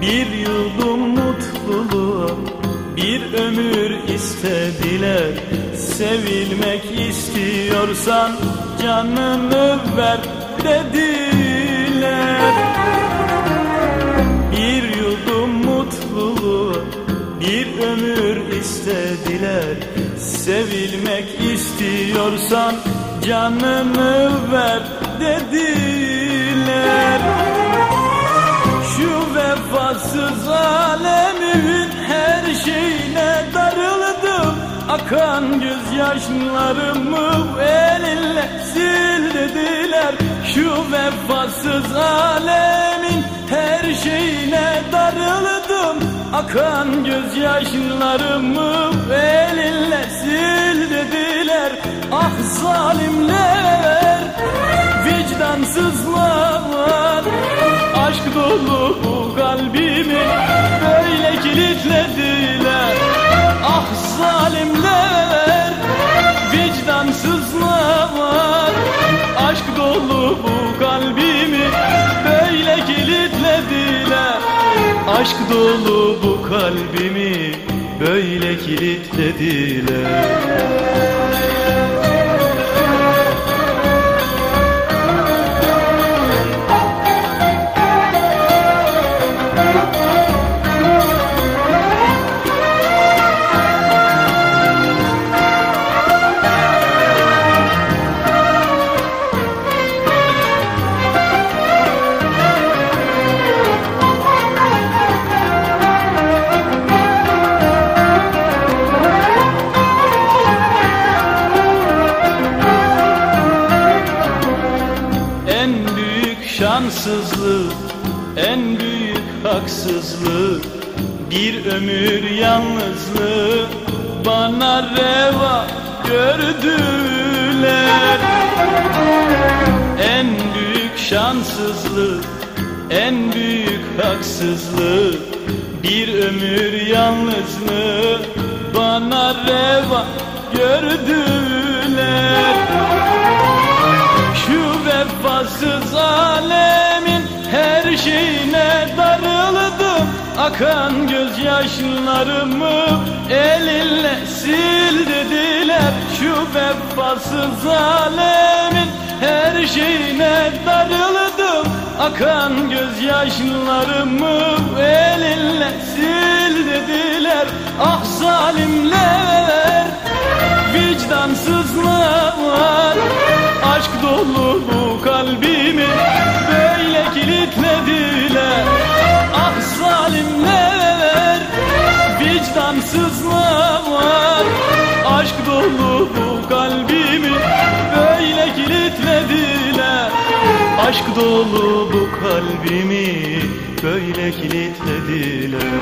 Bir yudum mutluluğa bir ömür istediler Sevilmek istiyorsan canını ver dediler. Bir yudum mutluluğa bir ömür istediler Sevilmek istiyorsan canını ver dediler vefasız alemin her şeyine darıldım. Akan gözyaşlarımı elinle sil dediler Şu vefasız alemin her şeyine darıldım. Akan gözyaşlarımı elinle sil dediler Ah zalimler, kilitlediler Ah zalimler, vicdansızlar Aşk dolu bu kalbimi böyle kilitlediler. Aşk dolu bu kalbimi böyle kilitlediler şanssızlık, en büyük haksızlık Bir ömür yalnızlığı bana reva gördüler. En büyük şanssızlık, en büyük haksızlık Bir ömür yalnızlığı bana reva gördüler şeyine darıldım. Akan gözyaşlarımı elinle sil dediler. Şu vefasız alemin her şeyine darıldım. Akan gözyaşlarımı elinle sil dediler. Ah zalimler, vicdansızlar Aşk dolu bu kalbimi böyle kilitlediler. Ah zalimler, vicdansızlar Aşk dolu bu kalbimi böyle kilitlediler. Aşk dolu bu kalbimi böyle kilitlediler.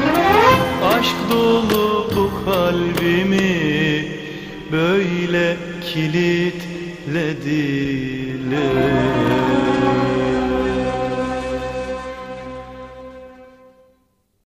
Aşk dolu bu kalbimi böyle beklediler